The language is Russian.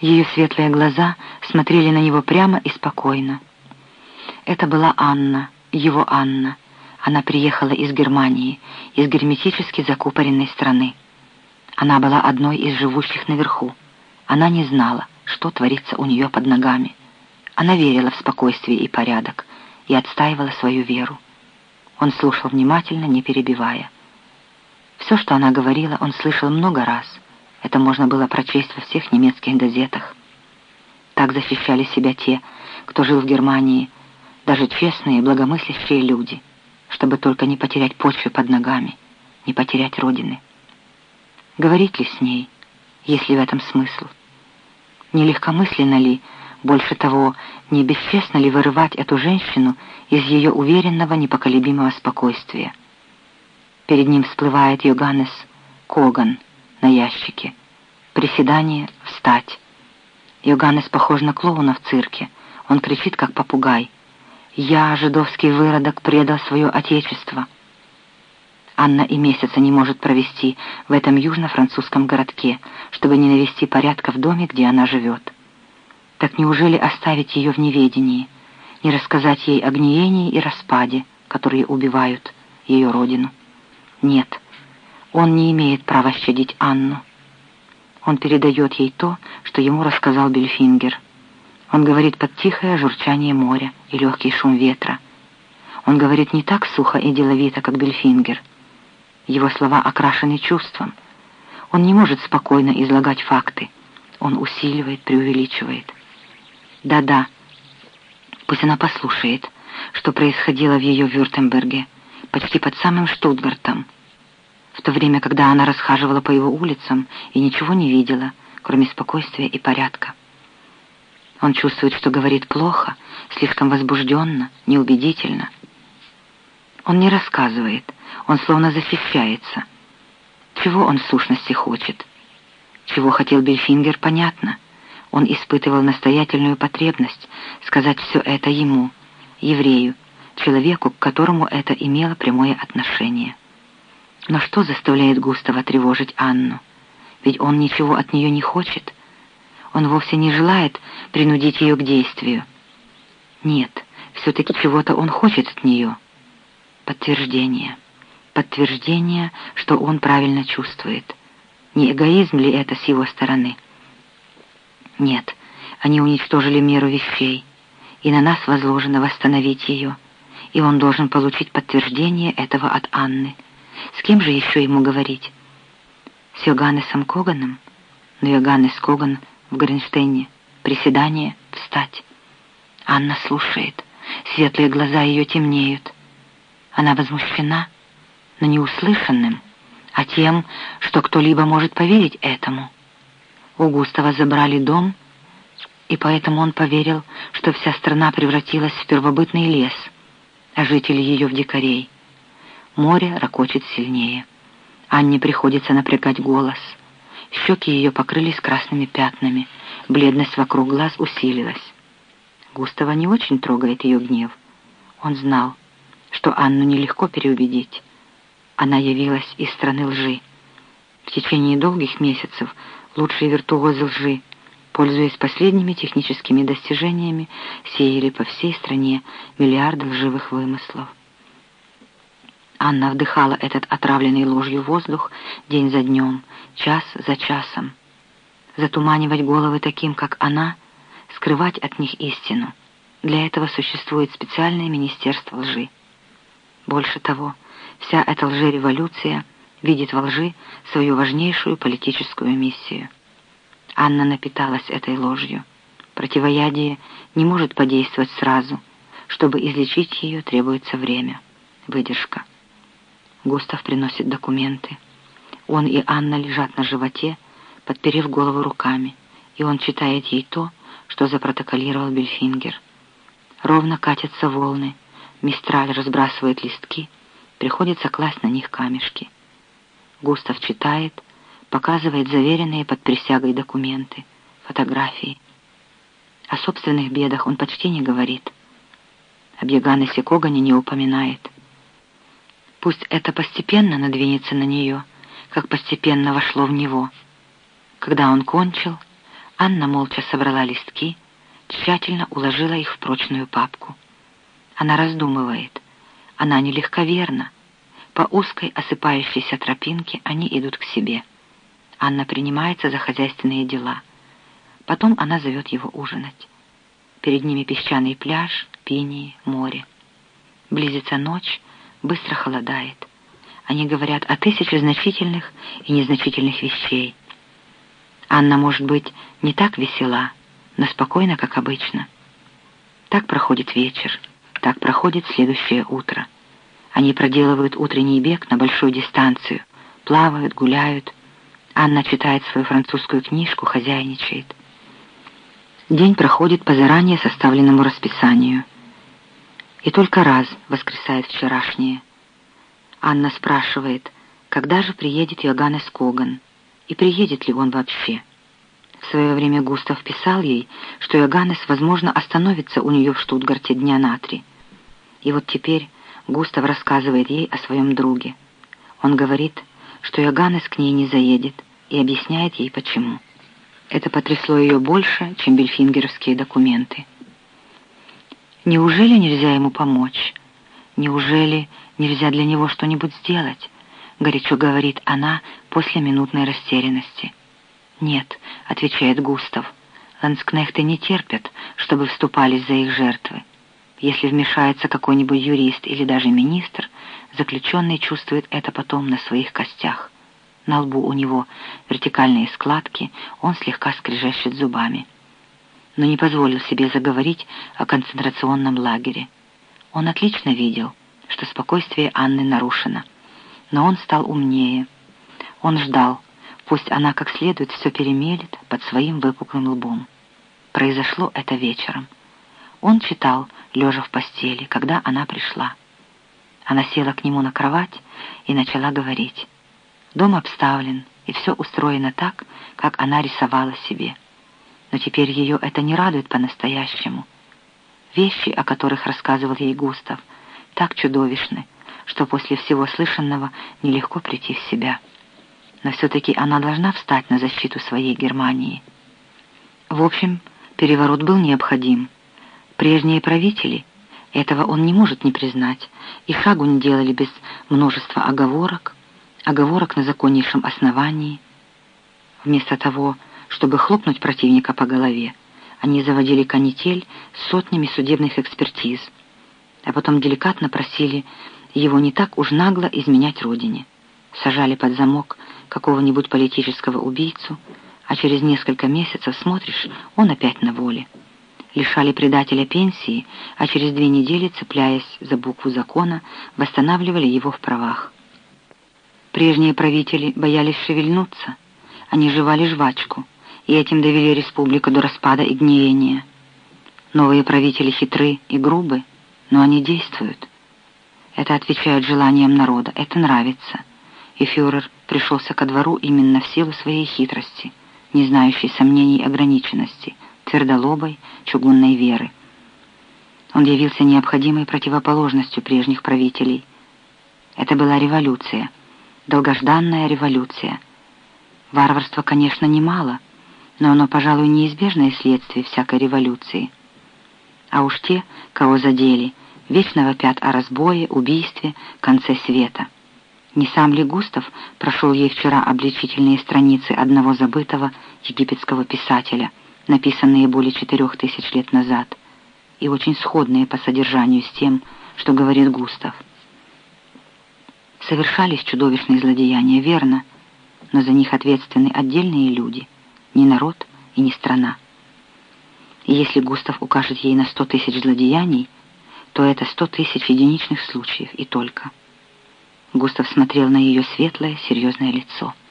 Ее светлые глаза смотрели на него прямо и спокойно. Это была Анна, его Анна. Она приехала из Германии, из герметически закупоренной страны. Она была одной из живущих наверху. Она не знала, что творится у нее под ногами. Она верила в спокойствие и порядок и отстаивала свою веру. Он слушал внимательно, не перебивая. Все, что она говорила, он слышал много раз. Это можно было прочесть во всех немецких газетах. Так защищали себя те, кто жил в Германии, даже честные, благомыслящие люди, чтобы только не потерять почвы под ногами, не потерять родины. Говорить ли с ней, если в этом смысл? Не легкомысленно ли, больше того, не бесчестно ли вырывать эту женщину из ее уверенного, непоколебимого спокойствия? Перед ним всплывает Йоганнес Коган на ящике. Приседание «Встать». Йоганнес похож на клоуна в цирке. Он кричит, как попугай. «Я, жидовский выродок, предал свое отечество». Анна и месяца не может провести в этом южно-французском городке, чтобы не навести порядка в доме, где она живет. Так неужели оставить ее в неведении, не рассказать ей о гниении и распаде, которые убивают ее родину? Нет, он не имеет права щадить Анну. Он передает ей то, что ему рассказал Бельфингер. Он говорит под тихое журчание моря и легкий шум ветра. Он говорит не так сухо и деловито, как Бельфингер. Его слова окрашены чувством. Он не может спокойно излагать факты. Он усиливает, преувеличивает. Да-да, пусть она послушает, что происходило в ее Вюртемберге, почти под самым Штутгартом, в то время, когда она расхаживала по его улицам и ничего не видела, кроме спокойствия и порядка. Он чувствует, что говорит плохо, слишком возбужденно, неубедительно. Он не рассказывает, он словно защищается. Чего он в сущности хочет? Чего хотел Бельфингер, понятно. Он испытывал настоятельную потребность сказать все это ему, еврею, человеку, к которому это имело прямое отношение. Но что заставляет Густава тревожить Анну? Ведь он ничего от нее не хочет. Он вовсе не желает принудить ее к действию. Нет, все-таки чего-то он хочет от нее. Подтверждение. Подтверждение, что он правильно чувствует. Не эгоизм ли это с его стороны? Нет, они уничтожили меру вещей, и на нас возложено восстановить ее, и он должен получить подтверждение этого от Анны. С кем же еще ему говорить? С Йоганнесом Коганом? Но Йоганнес Коган в Гринштейне. Приседание, встать. Анна слушает. Светлые глаза ее темнеют. Она возмущена, но не услышанным, а тем, что кто-либо может поверить этому. У Густава забрали дом, и поэтому он поверил, что вся страна превратилась в первобытный лес, а жители ее в дикарей. Море ракочет сильнее. Анне приходится напрягать голос. Щеки ее покрылись красными пятнами. Бледность вокруг глаз усилилась. Густава не очень трогает ее гнев. Он знал, что Анну нелегко переубедить. Она явилась из страны лжи. В течение долгих месяцев лучшие виртуозы лжи, пользуясь последними техническими достижениями, сеяли по всей стране миллиарды лживых вымыслов. Анна вдыхала этот отравленный ложью воздух день за днем, час за часом. Затуманивать головы таким, как она, скрывать от них истину. Для этого существует специальное министерство лжи. Больше того, вся эта лжереволюция видит во лжи свою важнейшую политическую миссию. Анна напиталась этой ложью. Противоядие не может подействовать сразу. Чтобы излечить ее, требуется время, выдержка. Густав приносит документы. Он и Анна лежат на животе, подперев голову руками, и он читает ей то, что запротоколировал Бельфингер. Ровно катятся волны, мистраль разбрасывает листки, приходится класть на них камешки. Густав читает, показывает заверенные под присягой документы, фотографии. О собственных бедах он почти не говорит. Об Яганесе Когане не упоминает. Пусть это постепенно надвинется на нее, как постепенно вошло в него. Когда он кончил, Анна молча собрала листки, тщательно уложила их в прочную папку. Она раздумывает. Она нелегковерна. По узкой осыпающейся тропинке они идут к себе. Анна принимается за хозяйственные дела. Потом она зовет его ужинать. Перед ними песчаный пляж, пинии, море. Близится ночь, быстро холодает. Они говорят о тысяче значительных и незначительных вещей. Анна, может быть, не так весела, но спокойна, как обычно. Так проходит вечер, так проходит следующее утро. Они проделывают утренний бег на большую дистанцию, плавают, гуляют. Анна читает свою французскую книжку, хозяйничает. День проходит по заранее составленному расписанию. И только раз воскресает вчерашнее. Анна спрашивает, когда же приедет Йоганнес Коган, и приедет ли он вообще. В свое время Густав писал ей, что Йоганнес, возможно, остановится у нее в Штутгарте дня на три. И вот теперь Густав рассказывает ей о своем друге. Он говорит, что Йоганнес к ней не заедет, и объясняет ей, почему. Это потрясло ее больше, чем бельфингеровские документы. Неужели нельзя ему помочь? Неужели нельзя для него что-нибудь сделать? Горячо говорит она после минутной растерянности. «Нет», — отвечает Густав, — «ланскнехты не терпят, чтобы вступались за их жертвы. Если вмешается какой-нибудь юрист или даже министр, заключенный чувствует это потом на своих костях. На лбу у него вертикальные складки, он слегка скрежещет зубами. Но не позволил себе заговорить о концентрационном лагере. Он отлично видел, что спокойствие Анны нарушено. Но он стал умнее. Он ждал, пусть она как следует все перемелет под своим выпуклым лбом. Произошло это вечером. Он читал, лежа в постели, когда она пришла. Она села к нему на кровать и начала говорить. Дом обставлен, и все устроено так, как она рисовала себе. Но теперь ее это не радует по-настоящему. Вещи, о которых рассказывал ей Густав, так чудовищны, что после всего слышанного нелегко прийти в себя. Но все-таки она должна встать на защиту своей Германии. В общем, переворот был необходим. Прежние правители, этого он не может не признать, и шагу не делали без множества оговорок, оговорок на законнейшем основании. Вместо того, чтобы хлопнуть противника по голове, они заводили канитель сотнями судебных экспертиз, а потом деликатно просили его не так уж нагло изменять родине. Сажали под замок какого-нибудь политического убийцу, а через несколько месяцев смотришь, он опять на воле. Лишали предателя пенсии, а через две недели, цепляясь за букву закона, восстанавливали его в правах. Прежние правители боялись шевельнуться. Они жевали жвачку, и этим довели республику до распада и гниения. Новые правители хитры и грубы, но они действуют. Это отвечает желаниям народа, это нравится. И фюрер пришелся ко двору именно в силу своей хитрости, не знающей сомнений и ограниченности, твердолобой, чугунной веры. Он явился необходимой противоположностью прежних правителей. Это была революция — долгожданная революция. Варварства, конечно, немало, но оно, пожалуй, неизбежное следствие всякой революции. А уж те, кого задели, вечно вопят о разбое, убийстве, конце света. Не сам ли Густав прошел ей вчера обличительные страницы одного забытого египетского писателя, написанные более четырех тысяч лет назад, и очень сходные по содержанию с тем, что говорит Густав совершались чудовищные злодеяния, верно, но за них ответственны отдельные люди, не народ и не страна. И если Густав укажет ей на сто тысяч злодеяний, то это сто тысяч единичных случаев и только. Густав смотрел на ее светлое, серьезное лицо —